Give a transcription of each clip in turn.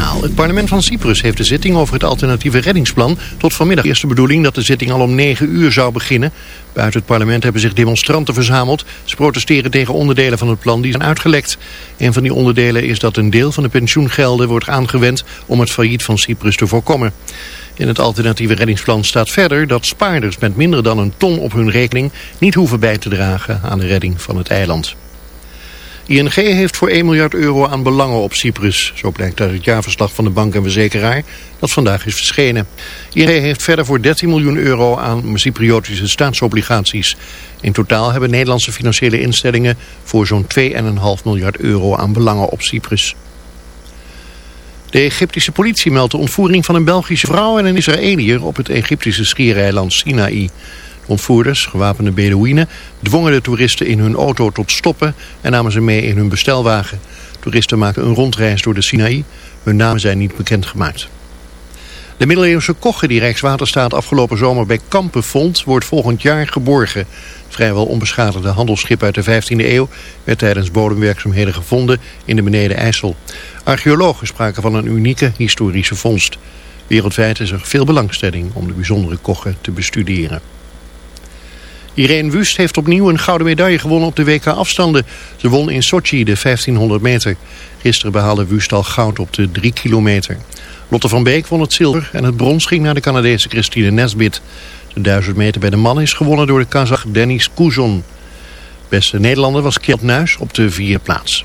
Het parlement van Cyprus heeft de zitting over het alternatieve reddingsplan tot vanmiddag. Eerste bedoeling dat de zitting al om 9 uur zou beginnen. Buiten het parlement hebben zich demonstranten verzameld. Ze protesteren tegen onderdelen van het plan die zijn uitgelekt. Een van die onderdelen is dat een deel van de pensioengelden wordt aangewend om het failliet van Cyprus te voorkomen. In het alternatieve reddingsplan staat verder dat spaarders met minder dan een ton op hun rekening niet hoeven bij te dragen aan de redding van het eiland. ING heeft voor 1 miljard euro aan belangen op Cyprus. Zo blijkt uit het jaarverslag van de bank en verzekeraar dat vandaag is verschenen. ING heeft verder voor 13 miljoen euro aan Cypriotische staatsobligaties. In totaal hebben Nederlandse financiële instellingen voor zo'n 2,5 miljard euro aan belangen op Cyprus. De Egyptische politie meldt de ontvoering van een Belgische vrouw en een Israëliër op het Egyptische schiereiland Sinaï. De ontvoerders, gewapende Bedouinen, dwongen de toeristen in hun auto tot stoppen en namen ze mee in hun bestelwagen. Toeristen maken een rondreis door de Sinaï. Hun namen zijn niet bekendgemaakt. De middeleeuwse kogge die Rijkswaterstaat afgelopen zomer bij Kampen vond, wordt volgend jaar geborgen. vrijwel onbeschadigde handelsschip uit de 15e eeuw werd tijdens bodemwerkzaamheden gevonden in de Beneden IJssel. Archeologen spraken van een unieke historische vondst. Wereldwijd is er veel belangstelling om de bijzondere kogge te bestuderen. Irene Wust heeft opnieuw een gouden medaille gewonnen op de WK afstanden. Ze won in Sochi de 1500 meter. Gisteren behaalde Wust al goud op de 3 kilometer. Lotte van Beek won het zilver en het brons ging naar de Canadese Christine Nesbit. De 1000 meter bij de man is gewonnen door de Kazach Denis Kuzon. Beste Nederlander was Kjeld Nuis op de vierde plaats.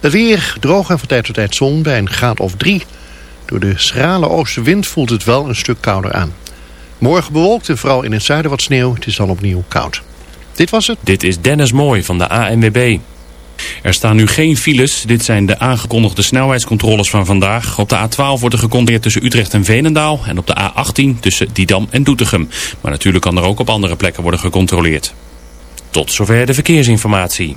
Het weer droog en van tijd tot tijd zon bij een graad of 3. Door de schrale oostenwind voelt het wel een stuk kouder aan. Morgen bewolkt en vooral in het zuiden wat sneeuw. Het is dan opnieuw koud. Dit was het. Dit is Dennis Mooi van de ANWB. Er staan nu geen files. Dit zijn de aangekondigde snelheidscontroles van vandaag. Op de A12 wordt er gecontroleerd tussen Utrecht en Veenendaal. En op de A18 tussen Didam en Doetinchem. Maar natuurlijk kan er ook op andere plekken worden gecontroleerd. Tot zover de verkeersinformatie.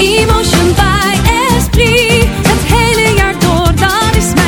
Emotion by Esprit. Het hele jaar door, dat is mijn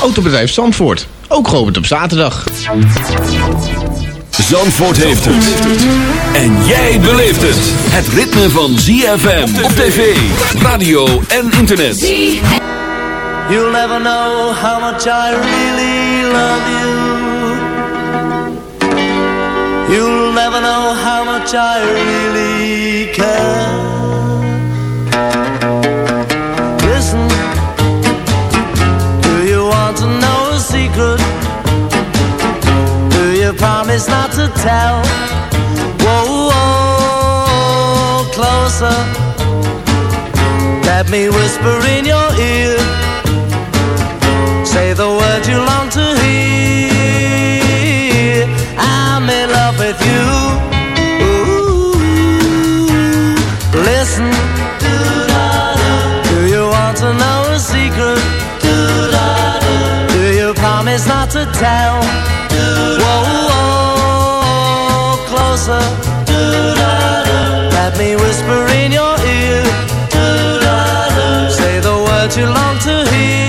Autobedrijf Zandvoort, ook geopend op zaterdag. Zandvoort heeft het. En jij beleeft het. Het ritme van ZFM op tv, radio en internet. You'll never know how much I really love you. You'll never know how much I really care. Secret? Do you promise not to tell? Whoa, whoa, closer. Let me whisper in your ear. Say the words you long to hear. I'm in love with you. Promise not to tell? Whoa, whoa, closer. Let me whisper in your ear. Say the words you long to hear.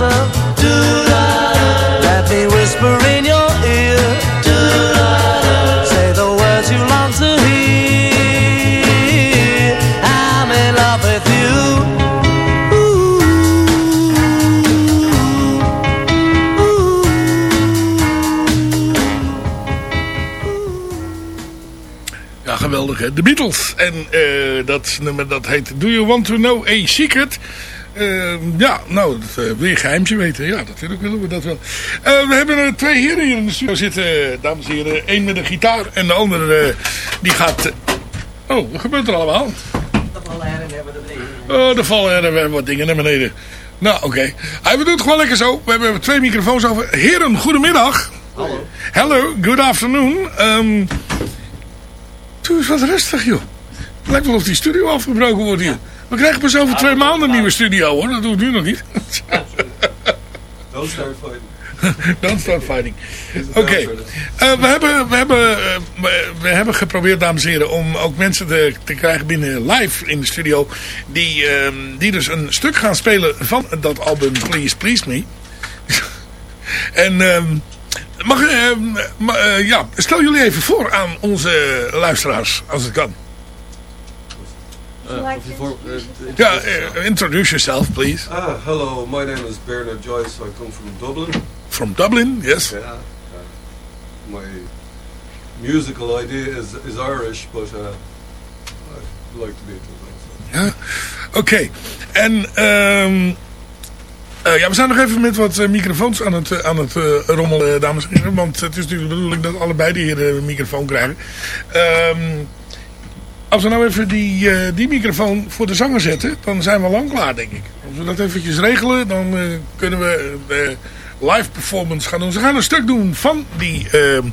Do Let me whisper in your ear. Do Say the words you long to hear. I'm in love with you. Ja, geweldig hè. De Beatles. En eh, dat nummer dat heet Do You Want To Know A Secret? Eh, ja, nou, dat, eh, wil je geheimtje weten? Ja, natuurlijk willen we dat wel. Eh, we hebben er twee heren hier in de studio zitten, dames en heren. Eén met een gitaar en de andere die gaat... Oh, wat gebeurt er allemaal? Oh, er vallen er weer wat dingen naar beneden. Nou, oké. Hij we doen het gewoon lekker zo. We hebben twee microfoons over. Heren, goedemiddag. Hallo. Hello, good afternoon. Um, doe eens wat rustig, joh. Het lijkt wel of die studio afgebroken wordt hier. We krijgen pas over twee maanden een nieuwe studio, hoor. Dat doen we nu nog niet. Don't start fighting. Don't start fighting. Oké. Eh, we, hebben, we, hebben, eh, we, hebben geprobeerd, dames en heren, om ook mensen te, te krijgen binnen live in de studio. Die, ehm, die dus een stuk gaan spelen van dat album Please Please Me. en... ehm, mag, ehm, eh, ja, stel jullie even voor aan onze luisteraars, als het kan. Uh, before, introduce yourself, please. ah, hello, my name is Bernard Joyce. I come from Dublin. From Dublin, yes. Yeah. Uh, my musical idea is, is Irish, but uh, I like to be Dublin. Ja, oké. En ehm, eh, ja, we zijn nog even met wat microfoons aan het, aan het rommelen, dames en heren. Want het is natuurlijk de bedoeling dat allebei de heren een microfoon krijgen. Ehm, als we nou even die, eh, die microfoon voor de zanger zetten, dan zijn we lang klaar, denk ik. Als we dat eventjes regelen, dan eh, kunnen we de live performance gaan doen. Ze gaan een stuk doen van die, ehm,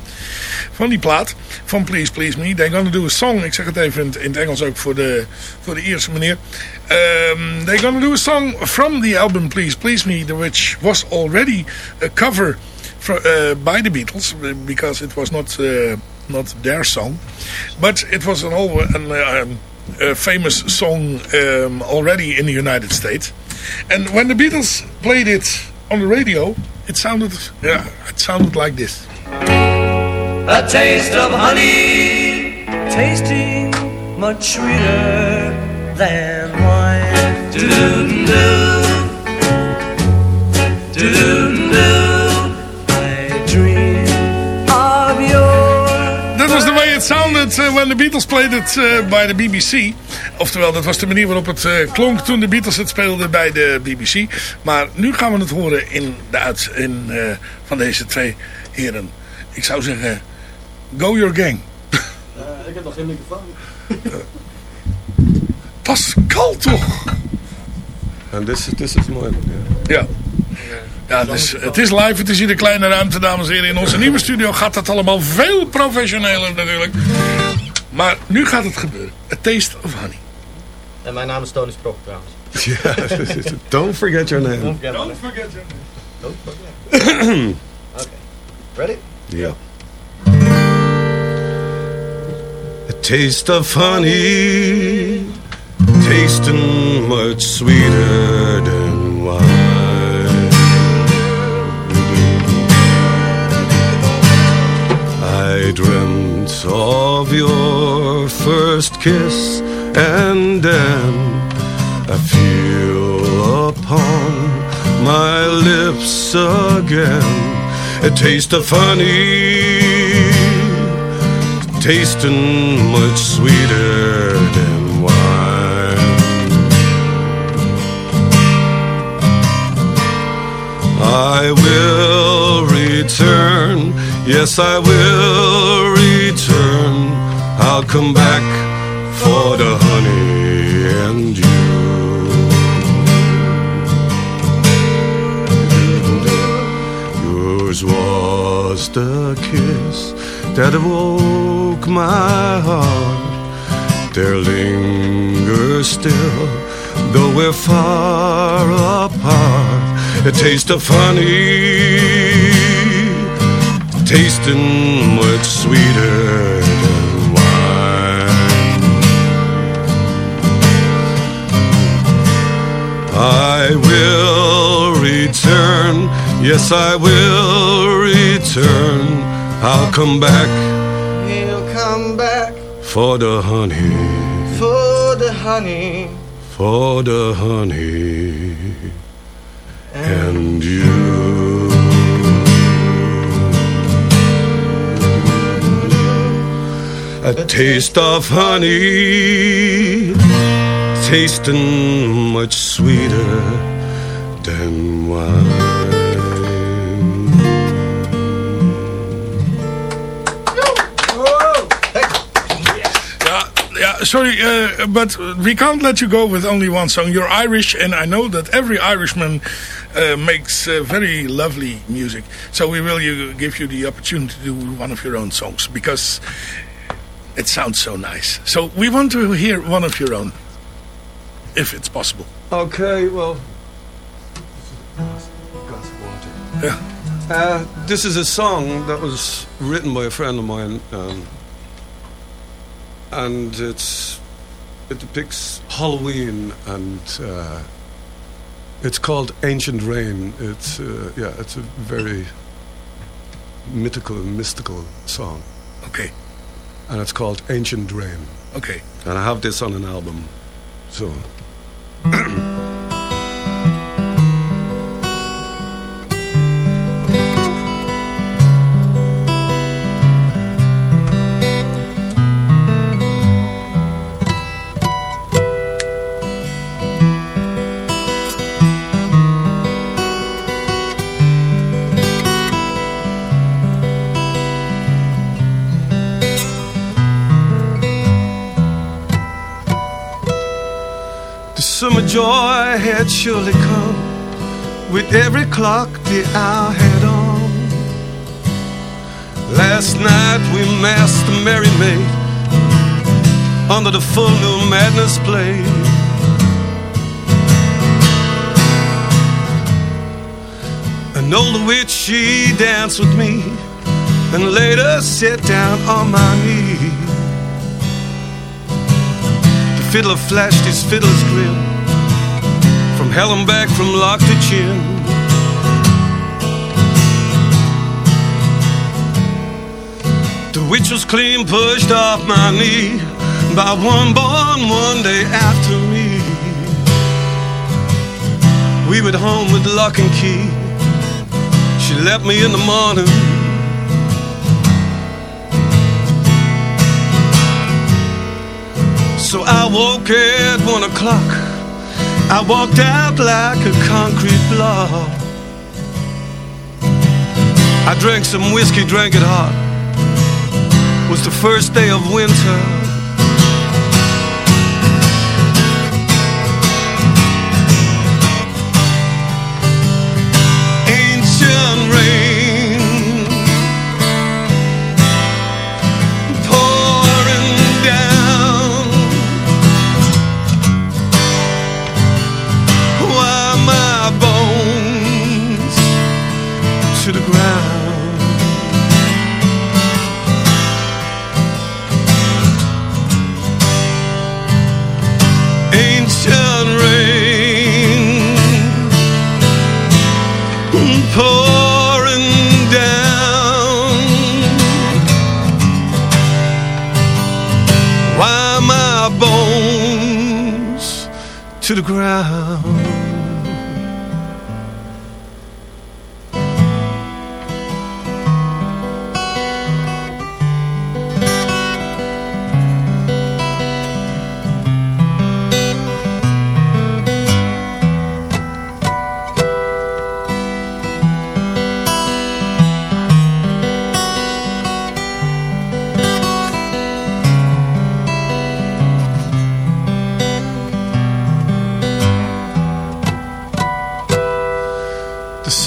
van die plaat, van Please Please Me. They're gonna do a song, ik zeg het even in het, Engels ook voor de, voor de eerste meneer. Um, they're gonna do a song from the album Please Please Me, which was already a cover uh, by the Beatles, because it was not... Not their song, but it was an, al- an, uh, um, a famous song um, already in the United States. And when the Beatles played it on the radio, it sounded, yeah, it sounded like this. A taste of honey, tasting much sweeter than wine. Do-do-do, do-do-do. It sounded uh, when the Beatles played it uh, by the BBC. Oftewel, dat was de manier waarop het uh, klonk toen de Beatles het speelden bij de BBC. Maar nu gaan we het horen in de uit in, uh, van deze twee heren. Ik zou zeggen, go your gang. ik heb nog geen microfoon. Pascal toch? And this is, this is mine. Ja. Ja, het is, het is live, het is hier een kleine ruimte, dames en heren. In onze nieuwe studio gaat dat allemaal veel professioneler natuurlijk. Maar nu gaat het gebeuren. A Taste of Honey. En mijn naam is Tony Sprok trouwens. Yeah, don't forget your name. Don't forget Don't name. forget your Don't forget. okay. Ready? Yeah. A taste of honey, tasting much sweeter than first kiss, and then I feel upon my lips again a taste of honey, tasting much sweeter than wine. I will return, yes, I will return. I'll I'll come back for the honey and you. Yours was the kiss that awoke my heart. There lingers still, though we're far apart, a taste of honey, tasting much sweeter I will return, yes, I will return. I'll come back. He'll come back. For the honey, for the honey. For the honey. And you. A taste of honey, tasting much sweeter than wine. Sorry, uh, but we can't let you go with only one song. You're Irish, and I know that every Irishman uh, makes uh, very lovely music. So we will you, give you the opportunity to do one of your own songs because it sounds so nice. So we want to hear one of your own, if it's possible. Okay, well. Yeah. Uh, this is a song that was written by a friend of mine, um, and it's it depicts Halloween, and uh, it's called "Ancient Rain." It's uh, yeah, it's a very mythical and mystical song. Okay. And it's called "Ancient Rain." Okay. And I have this on an album, so. The summer joy had surely come with every clock the hour had on. Last night we masked the Merry Maid under the full moon madness play. An old witch she danced with me and later sat down on my knee. The fiddler flashed his fiddle's grin from hell back, from lock to chin. The witch was clean pushed off my knee by one born one day after me. We went home with lock and key. She left me in the morning. So I woke at one o'clock. I walked out like a concrete block. I drank some whiskey, drank it hot. It Was the first day of winter.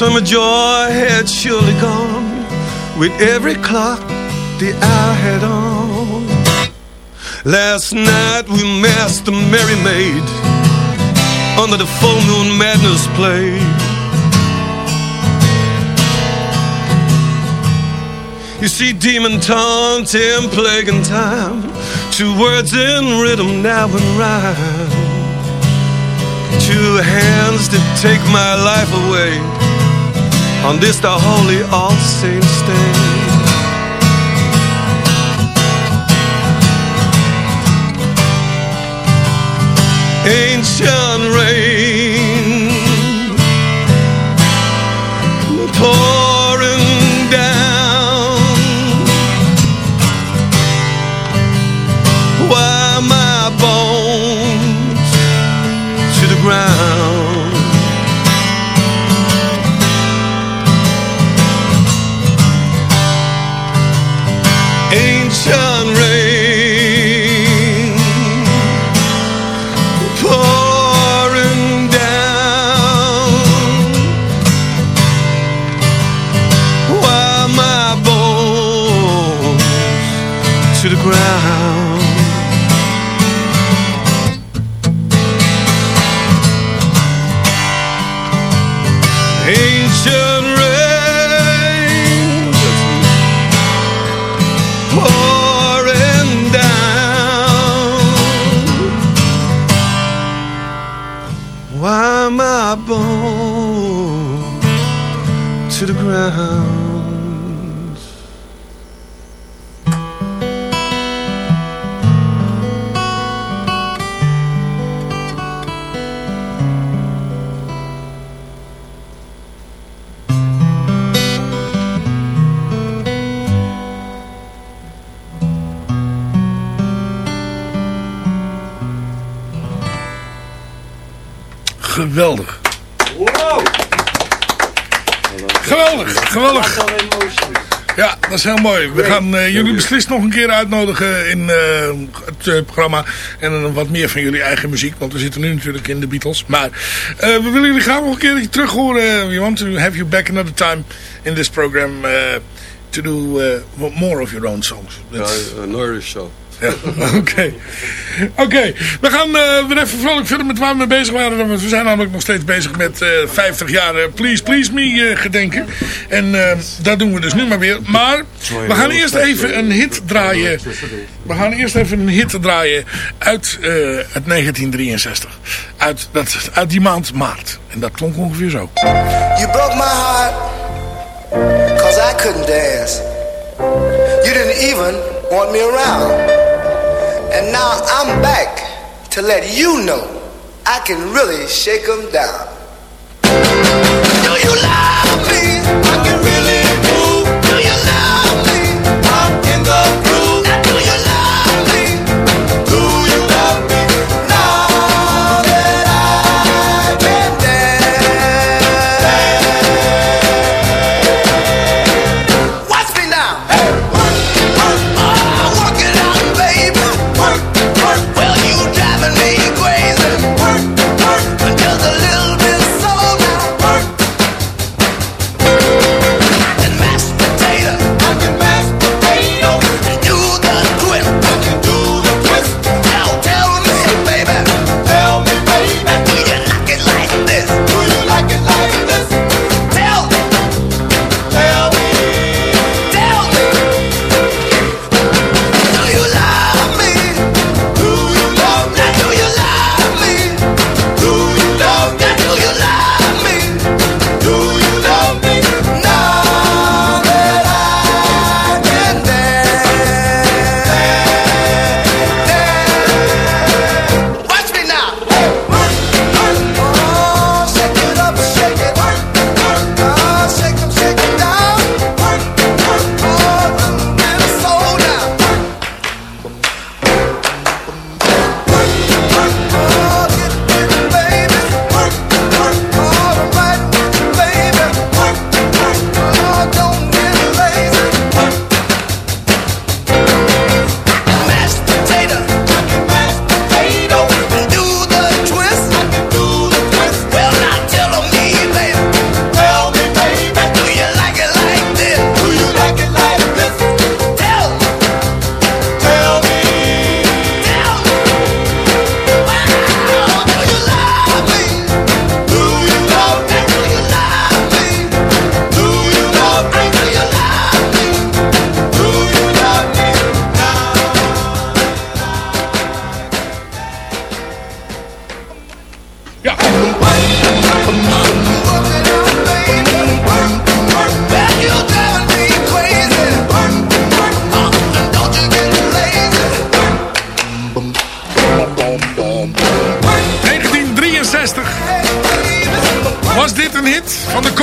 Summer joy had surely gone with every clock the hour had on. Last night we masked the Merry Maid under the full moon madness played. You see demon taunting, plaguing time Two words in rhythm now and rhyme Two hands that take my life away On this the holy All Saints Day Ancient rain pouring down Why my bones to the ground Why my bones to the ground Geweldig. Geweldig, geweldig. Ja, dat is heel mooi. We gaan eh, jullie beslist nog een keer uitnodigen in eh, het eh, programma. En wat meer van jullie eigen muziek. Want we zitten nu natuurlijk in de Beatles. Maar we willen jullie graag nog een keer terug horen. We want to have you back another time in this program. to do more of your own songs. Ja, That's- een Irish show. Ja, oké. Oké, we gaan eh, weer even vrolijk verder met waar we mee bezig waren. Want we zijn namelijk nog steeds bezig met eh 50 jaar eh, Please Please Me eh, gedenken. En eh, dat doen we dus nu maar weer. Maar we gaan eerst even een hit draaien. We gaan eerst even een hit draaien uit, eh, uit 1963. Uit, dat, uit die maand maart. En dat klonk ongeveer zo. You broke my heart, cause I couldn't dance. You didn't even want me around. And now I'm back to let you know I can really shake 'em down. Do you love me?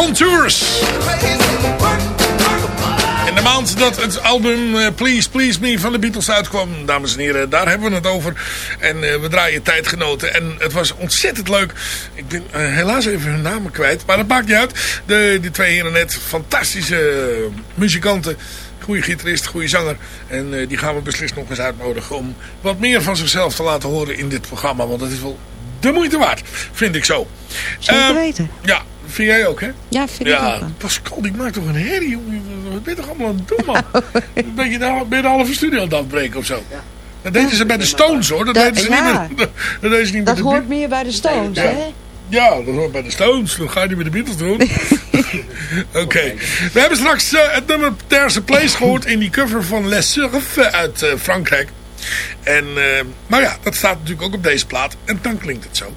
Contours. In de maand dat het album eh, Please Please Me van de Beatles uitkwam, dames en heren, daar hebben we het over. En eh, we draaien tijdgenoten. En het was ontzettend leuk. Ik ben eh, helaas even hun namen kwijt, maar dat maakt niet uit. De, die twee heren net, fantastische muzikanten. Goede gitarist, goede zanger. En die gaan we beslist nog eens uitnodigen om wat meer van zichzelf te laten horen in dit programma. Want dat is wel de moeite waard, vind ik zo. Zeker Ehm, weten. Ja, vind jij ook, hè? Ja, vind ik ook Ja. Pascal, die maakt toch een herrie, jongen. Wat ben je toch allemaal aan het doen, man? ben, je de, ben je de halve studio aan het afbreken of zo? Dat deden ze bij de Stones, hoor. Dat Dat- deden ze ja. niet, met, dat deden ze niet Dat met de hoort meer bij de Stones, Ja. hè? Ja, dat hoort bij de Stones. Dat ga je niet met de Beatles doen. Oké. We hebben straks eh, het nummer There's a Place gehoord in die cover van Les Surf uit eh, Frankrijk. En, eh, maar ja, dat staat natuurlijk ook op deze plaat. En dan klinkt het zo.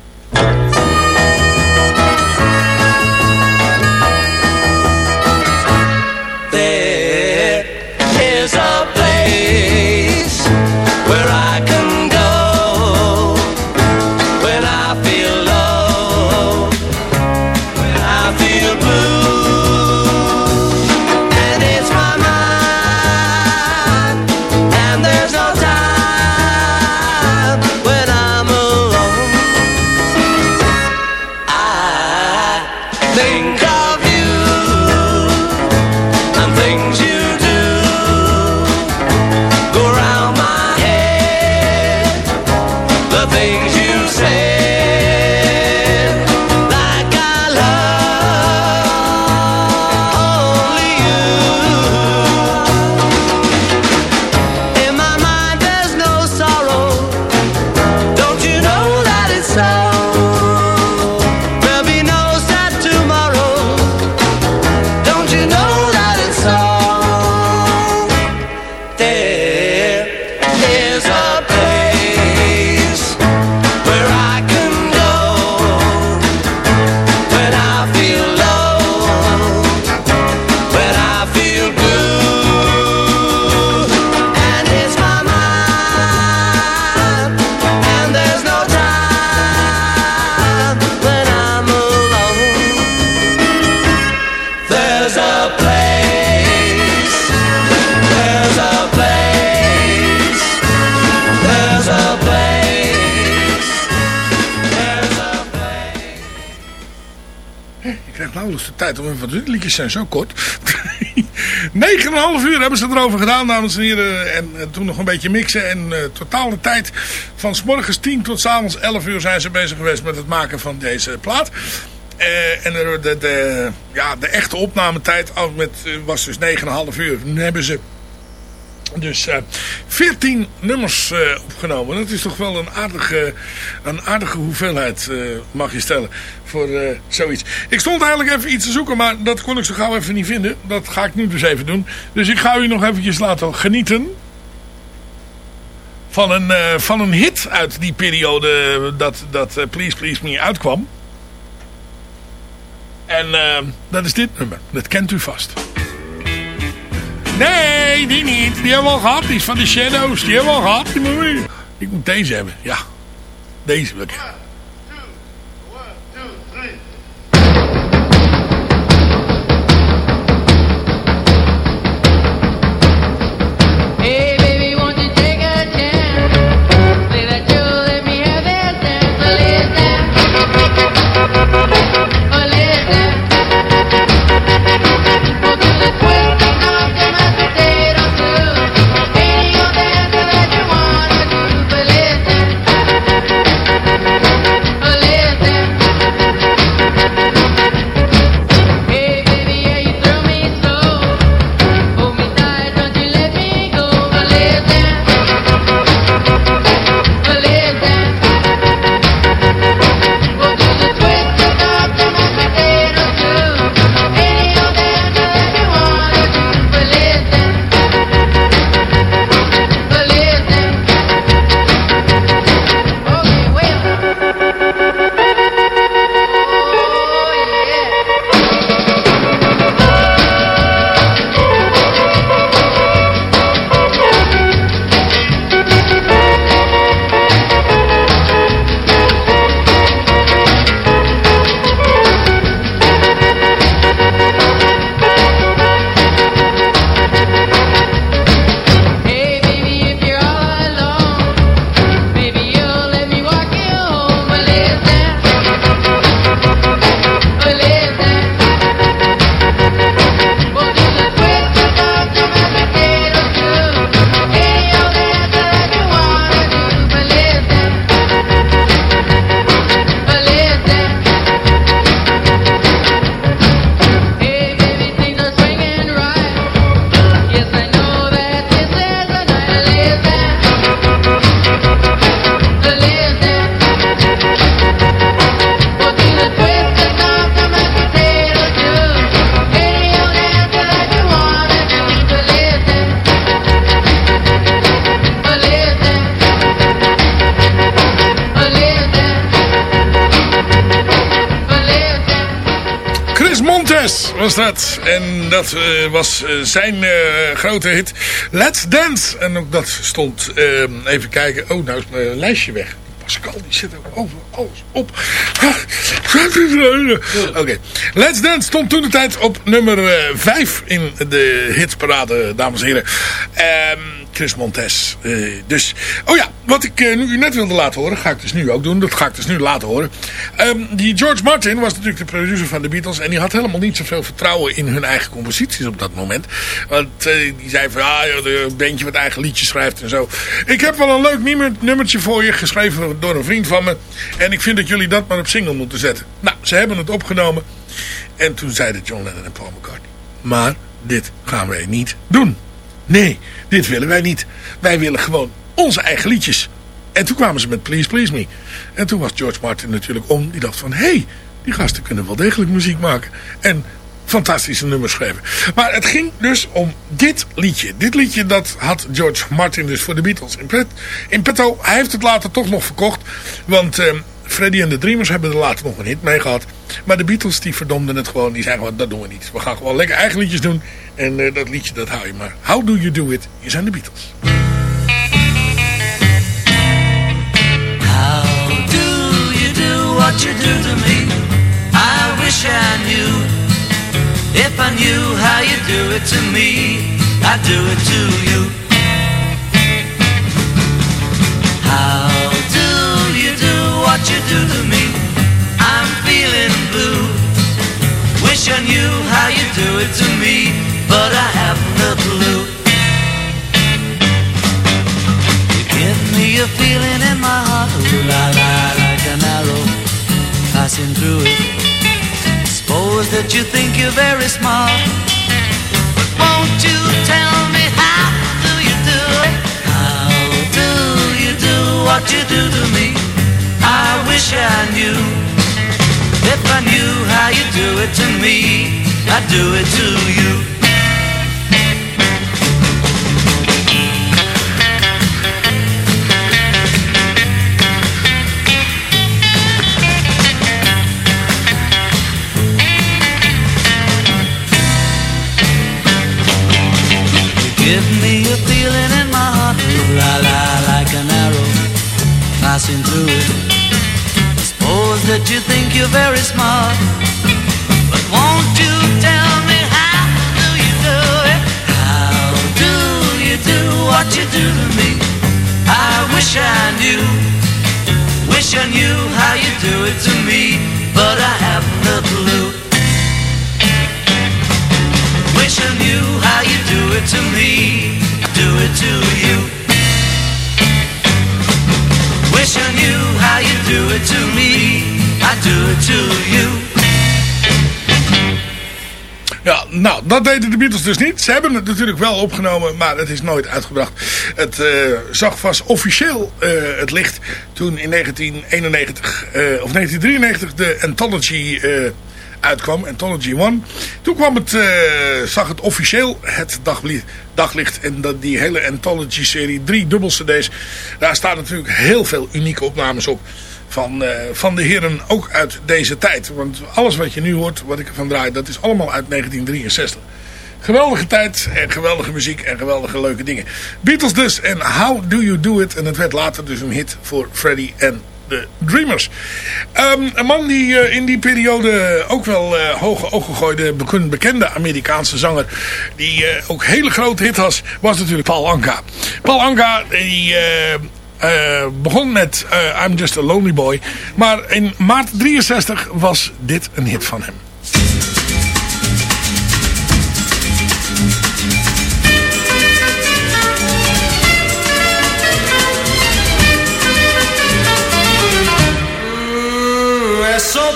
Zijn zo kort. 9,5 uur hebben ze erover gedaan, dames en heren. En eh, toen nog een beetje mixen. En eh totale tijd van s morgens 10 tot s avonds 11 uur zijn ze bezig geweest met het maken van deze plaat. Eh, en de, de, de, ja, de echte opnametijd was dus 9,5 uur. Nu hebben ze dus 14 nummers eh, opgenomen. Dat is toch wel een aardige, een aardige hoeveelheid, eh, mag je stellen, voor eh, zoiets. Ik stond eigenlijk even iets te zoeken, maar dat kon ik zo gauw even niet vinden. Dat ga ik nu dus even doen. Dus ik ga u nog eventjes laten genieten van een, van een hit uit die periode dat, dat Please Please Me uitkwam. En dat is dit nummer. Dat kent u vast. Nee, die niet. Die hebben we al gehad. Die is van de Shadows. Die hebben we al gehad. Die moet ik... ik moet deze hebben. Ja. Deze wil ik was dat. En dat eh, was eh, zijn eh, grote hit. Let's Dance. En ook dat stond, even kijken. Oh, nou is mijn lijstje weg. Pascal, die zit over alles op. Oké. Let's Dance stond toen de tijd op nummer 5 in de hitparade, dames en heren. Ehm Chris Montes. Uh, dus, oh ja, wat ik uh, nu u net wilde laten horen, ga ik dus nu ook doen. Dat ga ik dus nu laten horen. Um, die George Martin was natuurlijk de producer van de Beatles. En die had helemaal niet zoveel vertrouwen in hun eigen composities op dat moment. Want uh, die zei van, ja, een bandje wat eigen liedjes schrijft en zo. Ik heb wel een leuk nummertje voor je, geschreven door een vriend van me. En ik vind dat jullie dat maar op single moeten zetten. Nou, ze hebben het opgenomen. En toen zeiden John Lennon en Paul McCartney. Maar dit gaan wij niet doen. Nee, dit willen wij niet. Wij willen gewoon onze eigen liedjes. En toen kwamen ze met Please Please Me. En toen was George Martin natuurlijk om. Die dacht van, hé, hey, die gasten kunnen wel degelijk muziek maken. En fantastische nummers schrijven. Maar het ging dus om dit liedje. Dit liedje dat had George Martin dus voor de Beatles in, in petto. Hij heeft het later toch nog verkocht. Want uh, Freddie en de Dreamers hebben er later nog een hit mee gehad. Maar de Beatles die verdomden het gewoon. Die zeiden gewoon, dat doen we niet. We gaan gewoon lekker eigen liedjes doen. En uh, dat liedje dat hou je maar. How Do You Do It is aan de Beatles. How do you do what you do to me? I wish I knew. If I knew how you do it to me, do it to you. How do you do what you do to me? Blue. Wish I knew how you do it to me but I haven't a clue. You give me a feeling in my heart, ooh la la, like an arrow passing through it. Suppose that you think you're very smart, but won't you tell me how do you do it? How do you do what you do to me? I wish I knew. If I knew how you do it to me, I'd do it to you. Give me a feeling in my heart, la la, like an arrow passing through it. Suppose that you think you're very smart, but won't you tell me how do you do it? How do you do what you do to me? I wish I knew, wish I knew how you do it to me, but I haven't a clue. Wish I knew how you dat deden de Beatles dus niet. Ze hebben het natuurlijk wel opgenomen, maar het is nooit uitgebracht. Het uh, zag vast officieel uh, het licht toen in 1991, uh, of 1993 de Anthology uitkwam, Anthology One. Toen kwam het, zag het officieel het daglicht, daglicht en dat, die hele Anthology-serie, drie dubbel cd's. Daar staan natuurlijk heel veel unieke opnames op van, uh, van de heren ook uit deze tijd. Want alles wat je nu hoort, wat ik ervan draai, dat is allemaal uit 1963. Geweldige tijd en geweldige muziek en geweldige leuke dingen. Beatles dus en How Do You Do It. En het werd later dus een hit voor Freddie en de Dreamers. Um, een man die uh, in die periode ook wel uh, hoge ogen gooide, bekende Amerikaanse zanger, die uh, ook hele grote hit was, was natuurlijk Paul Anka. Paul Anka, die... begon met I'm Just a Lonely Boy. Maar in maart 63 was dit een hit van hem.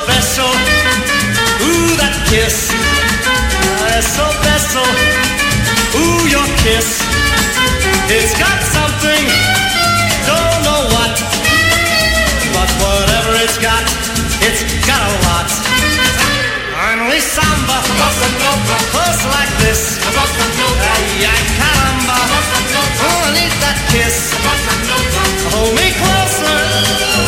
beso, ooh, that kiss. Ooh, your kiss. It's got something, got a lot. Finally, samba, close like this. Ay, ay, caramba, oh, I need that kiss. Hold me closer.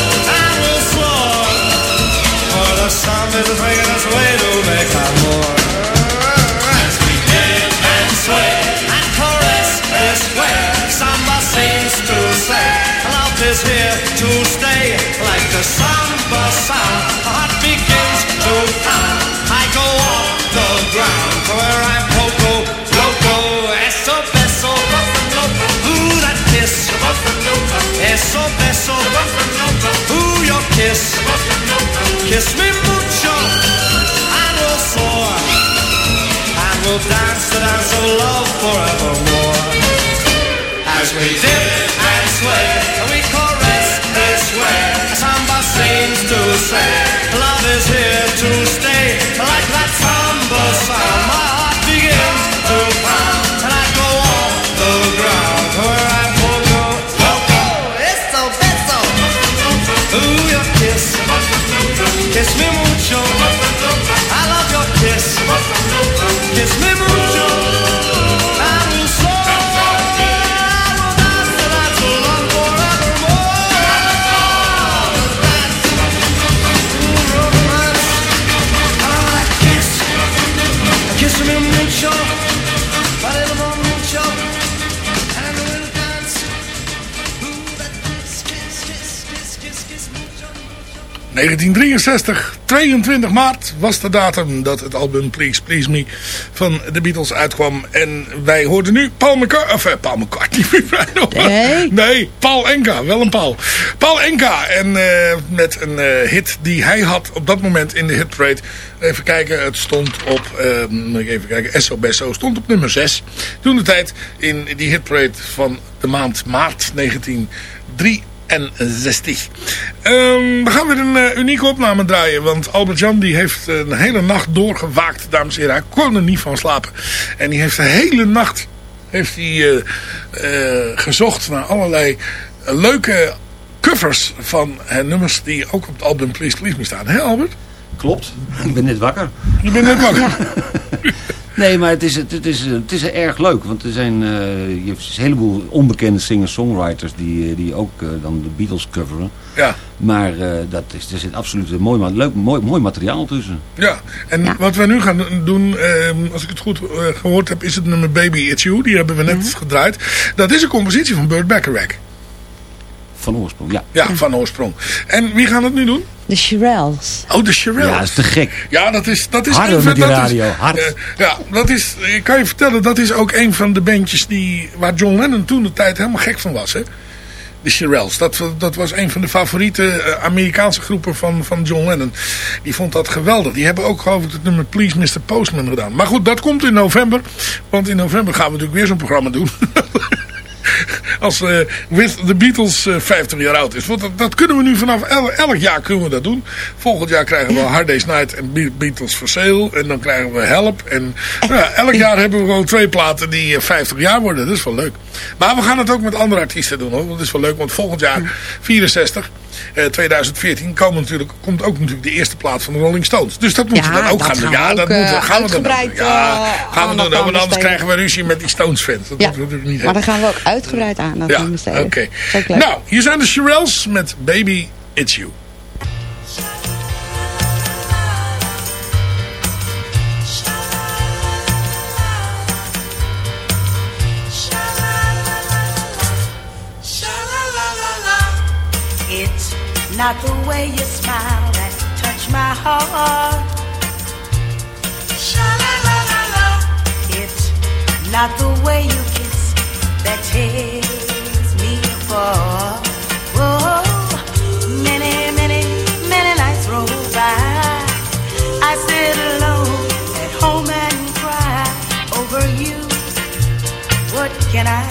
Kiss me mucho, and we'll soar, and we'll dance the dance of love forevermore. As we dip and sway, and we caress this way. Samba seems to say, love is here 1963, 22 maart was de datum dat het album Please Please Me van de Beatles uitkwam. En wij hoorden nu Paul McCartney, of eh, Paul McCartney. Nee. nee, Paul Enka, wel een Paul. Paul Enka en eh, met een eh, hit die hij had op dat moment in de hitparade. Even kijken, het stond op, ik even kijken, SO Besso stond op nummer 6. Toen de tijd in die hitparade van de maand maart 1963. En 60. Ehm, we gaan weer een eh, unieke opname draaien. Want Albert Jan die heeft een hele nacht doorgewaakt, dames en heren. Hij kon er niet van slapen. En die heeft de hele nacht heeft hij, eh, eh, gezocht naar allerlei leuke covers van nummers die ook op het album Please Please Me staan. Hé Albert? Klopt, ik ben net wakker. Je bent net wakker. Nee, maar het is, het, is, het is erg leuk. Want er zijn eh, je hebt een heleboel onbekende singer-songwriters die, eh, die ook eh, dan de Beatles coveren. Ja. Maar eh, dat is, er zit absoluut een mooi, leuk, mooi, mooi materiaal tussen. Ja, en wat we nu gaan doen, ehm, als ik het goed eh, gehoord heb, is het nummer Baby It's You. Die hebben we net gedraaid. Dat is een compositie van Burt Bacharach. Van oorsprong, ja. Ja, van oorsprong. En wie gaan het nu doen? De Shirelles. Oh, de Shirelles. Ja, dat is te gek. Ja, dat is... Dat is Harder een met die dat is- radio, hard. eh, ja, dat is... Ik kan je vertellen, dat is ook een van de bandjes die... Waar John Lennon toen de tijd helemaal gek van was, hè. De Shirelles. Dat, dat was een van de favoriete eh, Amerikaanse groepen van, van John Lennon. Die vond dat geweldig. Die hebben ook geloof ik het nummer Please Mr. Postman gedaan. Maar goed, dat komt in november. Want in november gaan we natuurlijk weer zo'n programma doen. Als eh With the Beatles eh, 50 jaar oud is. Want dat, dat kunnen we nu vanaf el- elk jaar kunnen we dat doen. Volgend jaar krijgen we Hard Day's Night en Be- Beatles for Sale. En dan krijgen we Help. En nou elk jaar hebben we gewoon twee platen die eh, 50 jaar worden. Dat is wel leuk. Maar we gaan het ook met andere artiesten doen hoor. Dat is wel leuk. Want volgend jaar 64, eh, 2014, komen natuurlijk, komt ook natuurlijk de eerste plaat van de Rolling Stones. Dus dat moeten Ja, we dan ook gaan doen. Ja, dat moeten eh, gaan we dan doen. Ja, eh, gaan we doen. aan Want anders krijgen we ruzie met die Stones fans. Dat Ja, moeten we natuurlijk niet maar daar gaan we ook uitgebreid aan. Dat Ja, oké. Nou, hier zijn de Shirelles met Baby It's You. Not the way you smile that touch my heart. Sha la la la. It's not the way you kiss that tears me apart. Whoa, many, many, many nights roll by. I sit alone at home and cry over you. What can I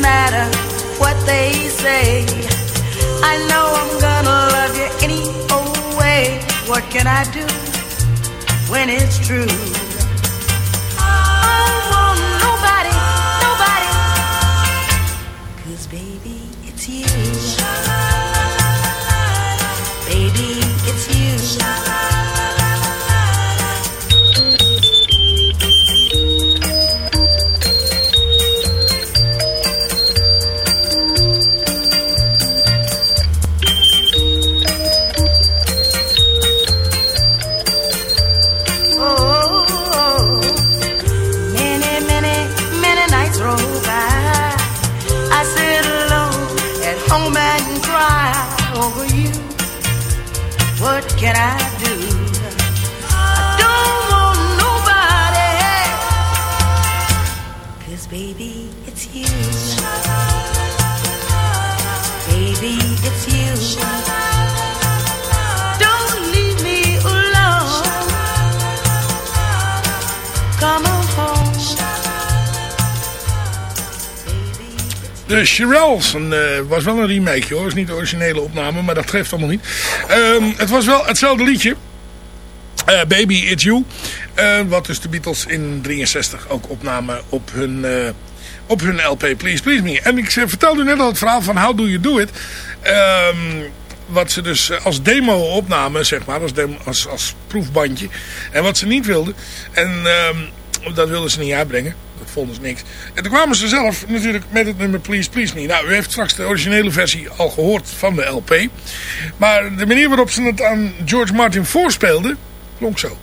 matter what they say. I know I'm gonna What can I do when it's true? Oh, nobody, nobody. 'Cause baby, it's you. Baby, it's you. De Shirelles, eh, was wel een remake hoor. is niet de originele opname, maar dat geeft allemaal niet. Ehm, het was wel hetzelfde liedje. Eh, Baby It's You. Eh, wat dus de Beatles in 63 ook opnamen op hun, op hun LP Please Please Me. En ik vertelde net al het verhaal van How Do You Do It. Ehm, wat ze dus als demo opnamen, zeg maar, als, als, als proefbandje. En wat ze niet wilden. En ehm, dat wilden ze niet uitbrengen. Vonden ze niks. En toen kwamen ze zelf natuurlijk met het nummer Please Please Me. Nou, u heeft straks de originele versie al gehoord van de LP. Maar de manier waarop ze het aan George Martin voorspeelden, klonk zo.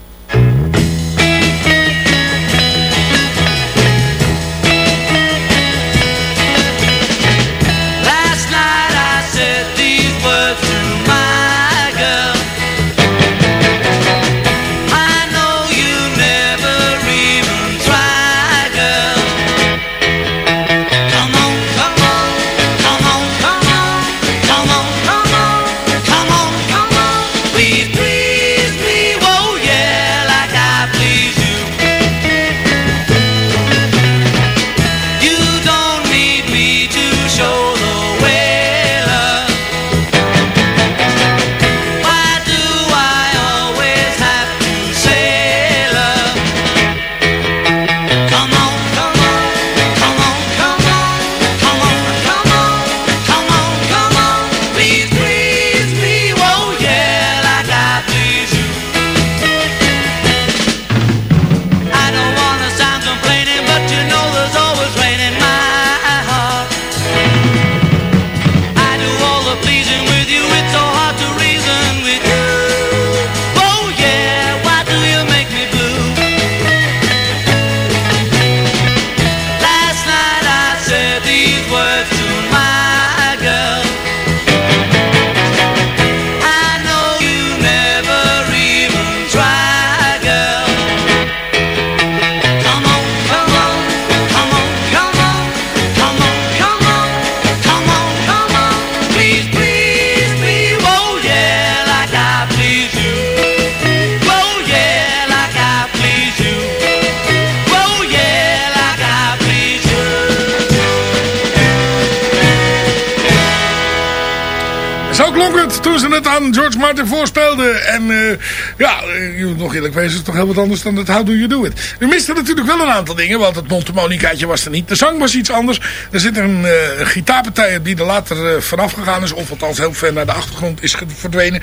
Heel wat anders dan het How Do You Do It. We misten natuurlijk wel een aantal dingen, want het Montemonicaatje was er niet. De zang was iets anders. Er zit een eh, gitaarpartij die er later eh, vanaf gegaan is. Of althans heel ver naar de achtergrond is verdwenen.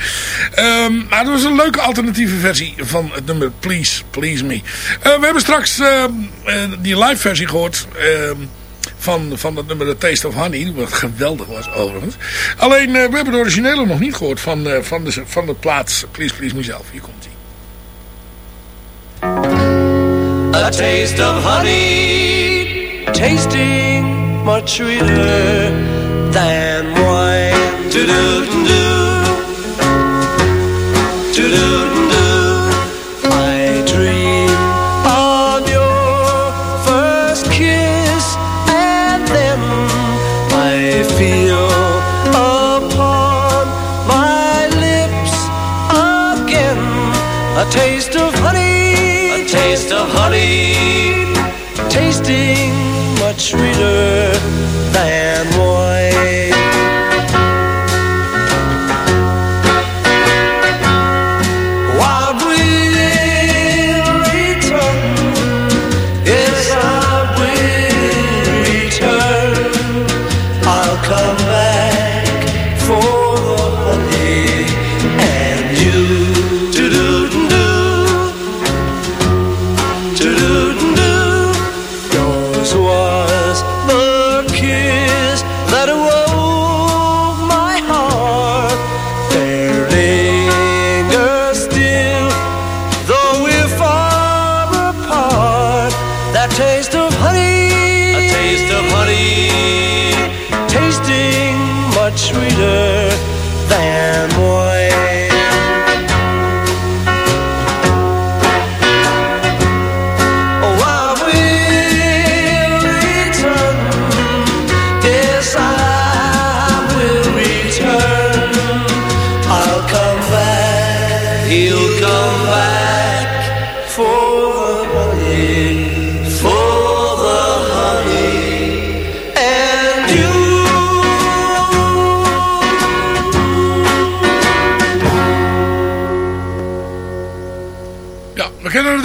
Ehm, maar het was een leuke alternatieve versie van het nummer Please, Please Me. Eh, we hebben straks ehm, eh, die live versie gehoord... ehm, van, van het nummer The Taste of Honey. Wat geweldig was overigens. Alleen, we hebben de originele nog niet gehoord van, van, de, van de plaats Please Please Mezelf. Hier komt A taste of honey, tasting much sweeter than wine. Do,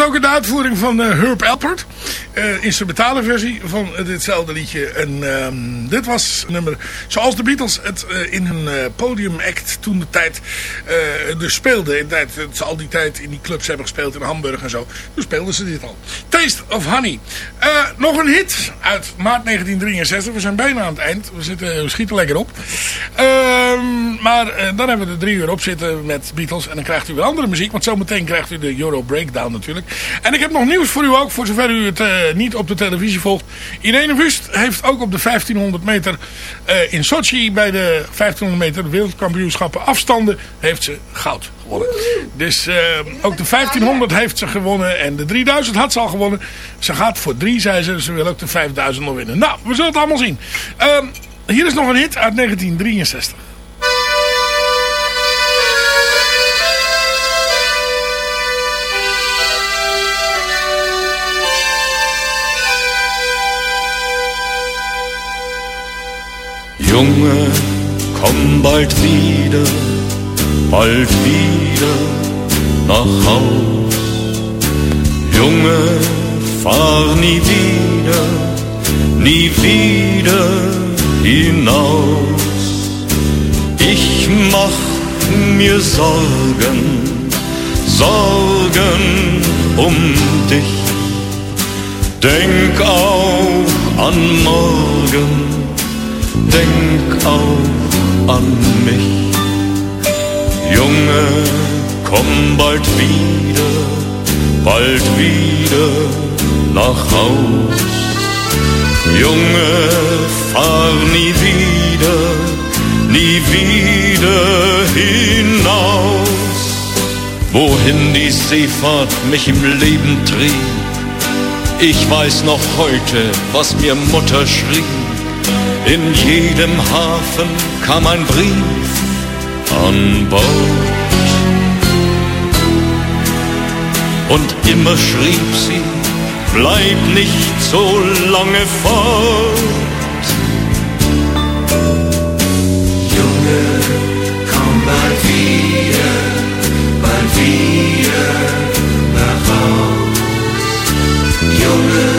ook in de uitvoering van eh, Herb Alpert. Eh instrumentale versie van ditzelfde liedje. En ehm, dit was nummer zoals de Beatles het eh, in hun eh, podiumact toen de tijd dus speelden. In tijd, dat ze al die tijd in die clubs hebben gespeeld in Hamburg en zo. Toen speelden ze dit al. Taste of Honey. Nog een hit uit maart 1963. We zijn bijna aan het eind. We, zitten, we schieten lekker op. Ehm, maar dan hebben we er drie uur op zitten met Beatles. En dan krijgt u weer andere muziek. Want zometeen krijgt u de Euro Breakdown natuurlijk. En ik heb nog nieuws voor u ook. Voor zover u het eh, niet op de televisie volgt. Irene Wust heeft ook op de 1500 meter eh, in Sochi. Bij de 1500 meter wereldkampioenschappen afstanden. Heeft ze goud gewonnen. Dus eh, ook de 1500 heeft ze gewonnen. En de 3000 had ze al gewonnen. Ze gaat voor drie, zei ze. Ze wil ook de 5000 nog winnen. Nou, we zullen het allemaal zien. Ehm, hier is nog een hit uit 1963. Junge, komm bald wieder, bald wieder nach Haus. Junge, fahr nie wieder, nie wieder hinaus. Ich mach mir Sorgen, Sorgen um dich. Denk auch an morgen denk auch an mich. Junge, komm bald wieder, bald wieder nach Haus. Junge, fahr nie wieder, nie wieder hinaus. Wohin die Seefahrt mich im Leben trieb, ich weiß noch heute, was mir Mutter schrieb. In jedem Hafen kam ein Brief an Bord. Und immer schrieb sie, bleib nicht so lange fort. Junge, komm bald wieder, bald wieder nach Haus. Junge,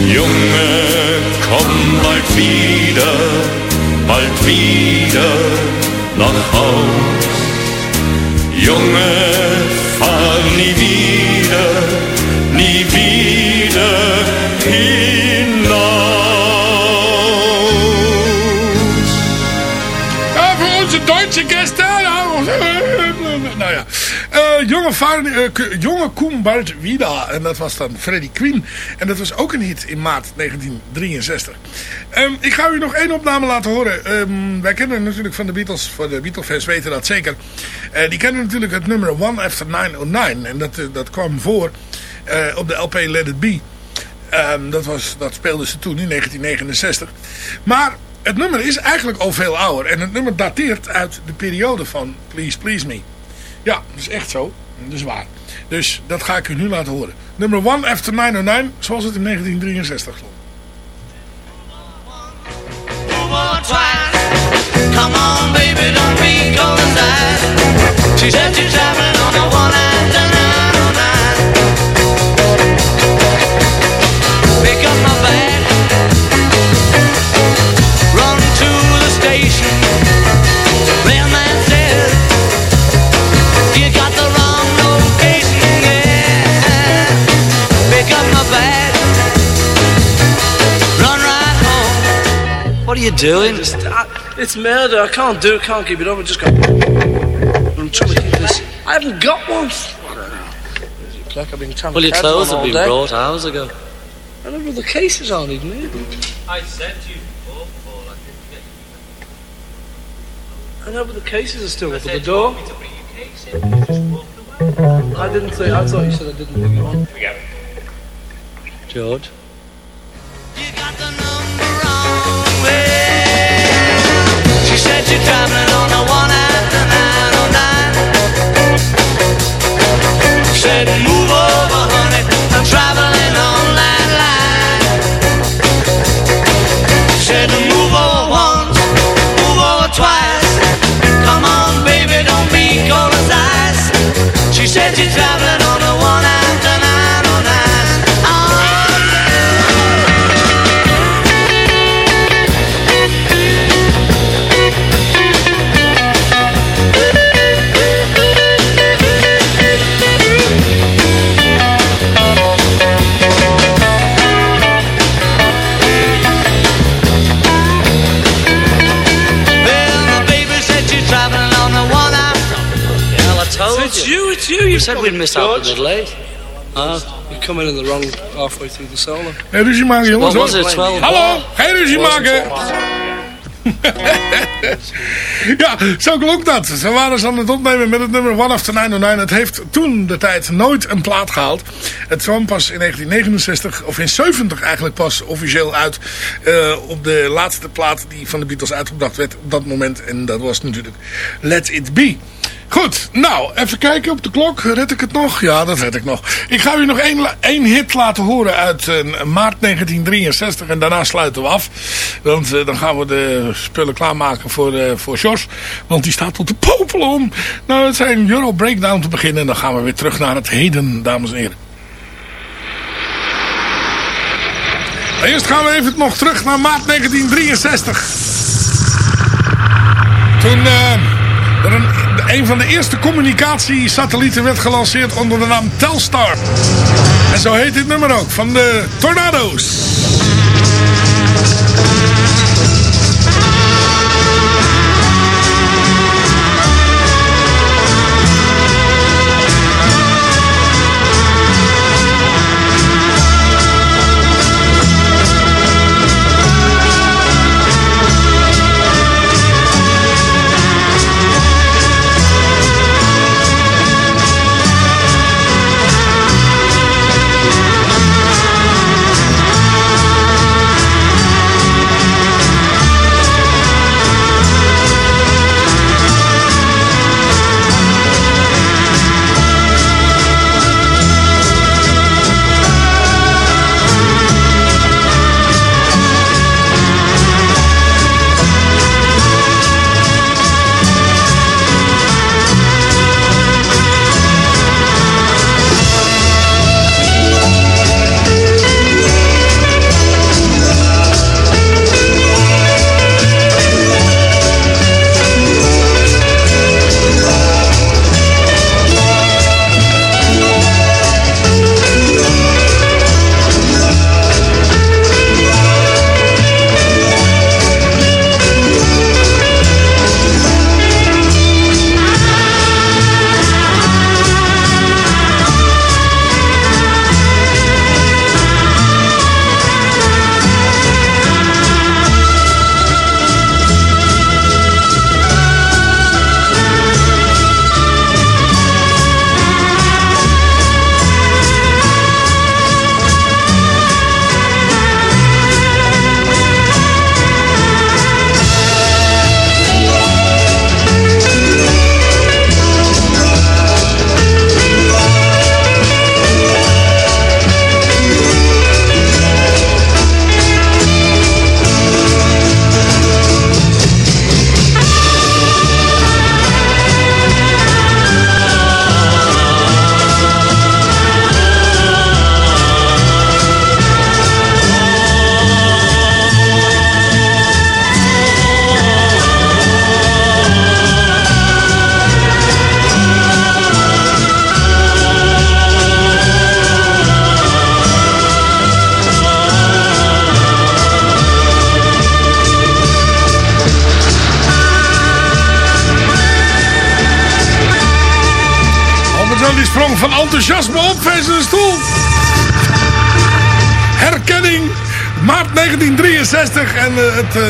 Junge, komm bald wieder, bald wieder nach Haus. Junge, fahr nie wieder, nie wieder hinaus. Jonge, K- jonge Koen Bart Vida. En dat was dan Freddie Queen. En dat was ook een hit in maart 1963. Ehm, ik ga u nog één opname laten horen. Ehm, wij kennen natuurlijk van de Beatles, voor de Beatle-fans weten dat zeker. Eh, die kennen natuurlijk het nummer One After 909. En dat, eh, dat kwam voor op de LP Let It Be. Ehm, dat, was, dat speelden ze toen in 1969. Maar het nummer is eigenlijk al veel ouder. En het nummer dateert uit de periode van Please Please Me. Ja, dat is echt zo. Dat is waar. Dus dat ga ik u nu laten horen. Nummer 1 After 909, zoals het in 1963 stond. Come on, baby, don't be cold inside. She said she's traveling on a one after nine oh nine. Pick up my bag, What are you doing? Just, I, it's murder. I can't do it. Can't keep it up. I just got. I'm trying to keep this. I haven't got one. Like I've been trying Well, your clothes one have been day. brought hours ago. I don't know, but the cases aren't even here. I said to you before, Paul, I didn't get I know, but the cases are still up at the door. I didn't say. I thought you said I didn't bring you on. George. Said move said we'd miss out a bit late. Ah, you're coming in the wrong halfway through the solo. Geen ruzie maken, jongens. Wat was het, 12? Hallo, geen ruzie maken. ja, zo klonk dat. Ze waren ze aan het opnemen met het nummer One After 909. Het heeft toen de tijd nooit een plaat gehaald. Het kwam pas in 1969, of in 70 eigenlijk pas officieel uit. eh, op de laatste plaat die van de Beatles uitgebracht werd op dat moment. En dat was natuurlijk Let It Be. Goed, nou, even kijken op de klok. Red ik het nog? Ja, dat red ik nog. Ik ga u nog één, één hit laten horen uit eh, maart 1963 en daarna sluiten we af. Want eh, dan gaan we de spullen klaarmaken voor, eh voor Jos. Want die staat tot de popelen om. Nou, het zijn Euro Breakdown te beginnen en dan gaan we weer terug naar het heden, dames en heren. Eerst gaan we even nog terug naar maart 1963. Toen er een, een van de eerste communicatiesatellieten werd gelanceerd onder de naam Telstar. En zo heet dit nummer ook, van de Tornado's.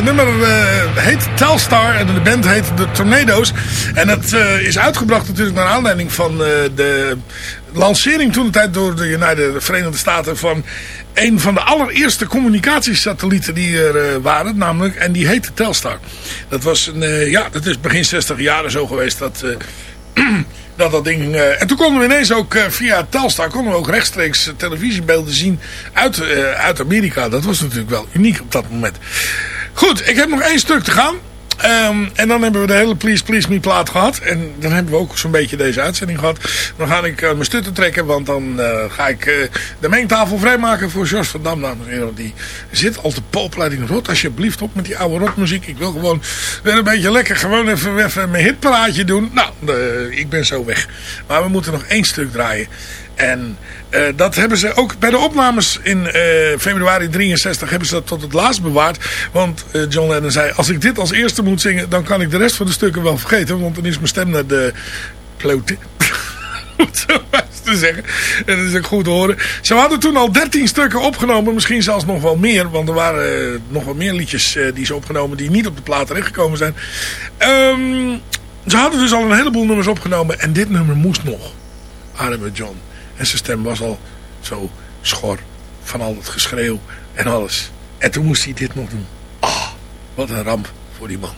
Nummer eh, heet Telstar en de band heet The Tornadoes. En het eh, is uitgebracht natuurlijk naar aanleiding van eh, de lancering toen de tijd door de United Verenigde Staten van een van de allereerste communicatiesatellieten die er eh, waren, namelijk, en die heette Telstar. Dat was een, eh, ja, dat is begin 60 jaren zo geweest dat... eh, dat dat ding... eh, en toen konden we ineens ook eh, via Telstar... konden we ook rechtstreeks eh, televisiebeelden zien uit, eh, uit Amerika. Dat was natuurlijk wel uniek op dat moment. Goed, ik heb nog één stuk te gaan. Ehm, en dan hebben we de hele Please Please Me plaat gehad. En dan hebben we ook zo'n beetje deze uitzending gehad. Dan ga ik eh, mijn stutten trekken. Want dan eh, ga ik eh, de mengtafel vrijmaken voor George van Dam. Dames en Die zit al te popelen. Rot alsjeblieft op met die oude rotmuziek. Ik wil gewoon weer een beetje lekker gewoon even, even mijn hitpraatje doen. Nou, ik ben zo weg. Maar we moeten nog één stuk draaien. En eh, dat hebben ze ook bij de opnames in eh, februari 63 hebben ze dat tot het laatst bewaard. Want eh, John Lennon zei, als ik dit als eerste moet zingen, dan kan ik de rest van de stukken wel vergeten. Want dan is mijn stem naar de klote. Om het zo maar eens te zeggen. En dat is ook goed te horen. Ze hadden toen al 13 stukken opgenomen. Misschien zelfs nog wel meer. Want er waren nog wel meer liedjes die ze opgenomen die niet op de plaat terechtgekomen zijn. Ehm, ze hadden dus al een heleboel nummers opgenomen. En dit nummer moest nog. Arme John. En zijn stem was al zo schor van al het geschreeuw en alles. En toen moest hij dit nog doen. Ah, wat een ramp voor die man.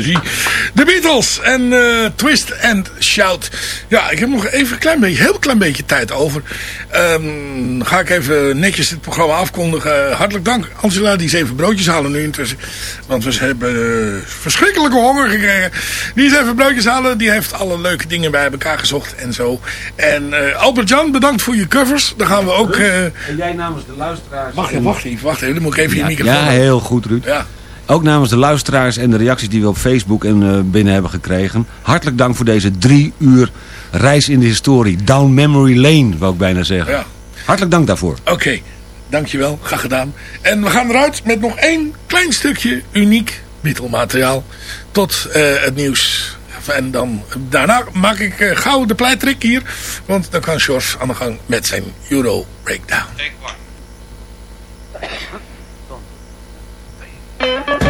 Energie. De Beatles en eh, Twist and Shout. Ja, ik heb nog even een klein beetje, heel klein beetje tijd over. Ehm, ga ik even netjes dit programma afkondigen. hartelijk dank Angela, die is even broodjes halen nu intussen. Want we hebben eh, verschrikkelijke honger gekregen. Die is even broodjes halen. Die heeft alle leuke dingen bij elkaar gezocht en zo. En eh, Albert-Jan, bedankt voor je covers. Dan gaan we ook... eh, En jij namens de luisteraars... wacht even, wacht even, wacht even. Dan moet ik even je microfoon... Ja, heel goed, Ruud. Ja. Ook namens de luisteraars en de reacties die we op Facebook en eh, binnen hebben gekregen. Hartelijk dank voor deze drie uur reis in de historie. Down memory lane, wou ik bijna zeggen. Ja. Hartelijk dank daarvoor. Oké, dankjewel. Graag gedaan. En we gaan eruit met nog één klein stukje uniek middelmateriaal. Tot eh, het nieuws. En dan, daarna maak ik eh, gauw de pleitrik hier. Want dan kan George aan de gang met zijn Euro Breakdown. Take. Thank you.